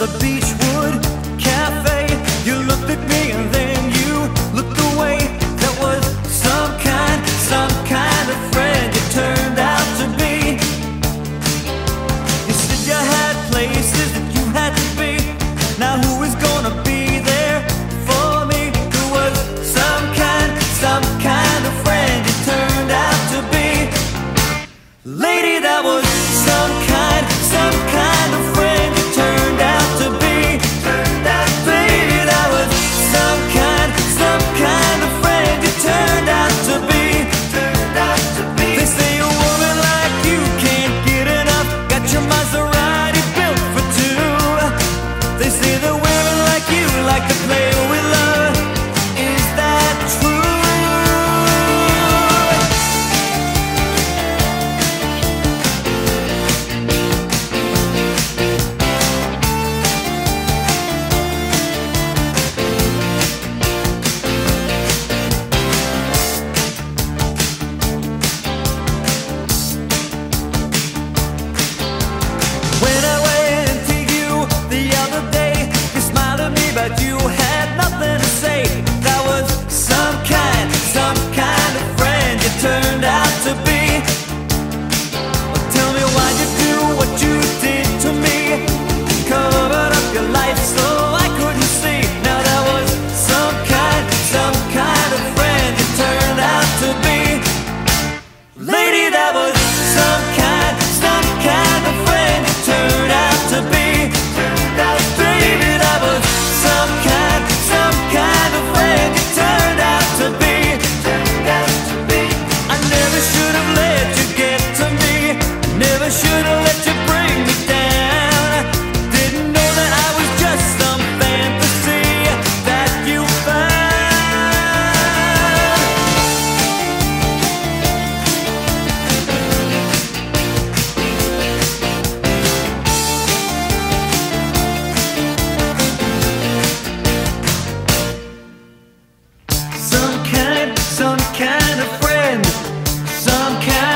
the Beechwood Cafe. You looked at me and then you looked away. That was some kind, some kind of friend you turned out to be. You said you had places that you had to be. Now who is gonna be? smiling like you like a player. friend, some kind.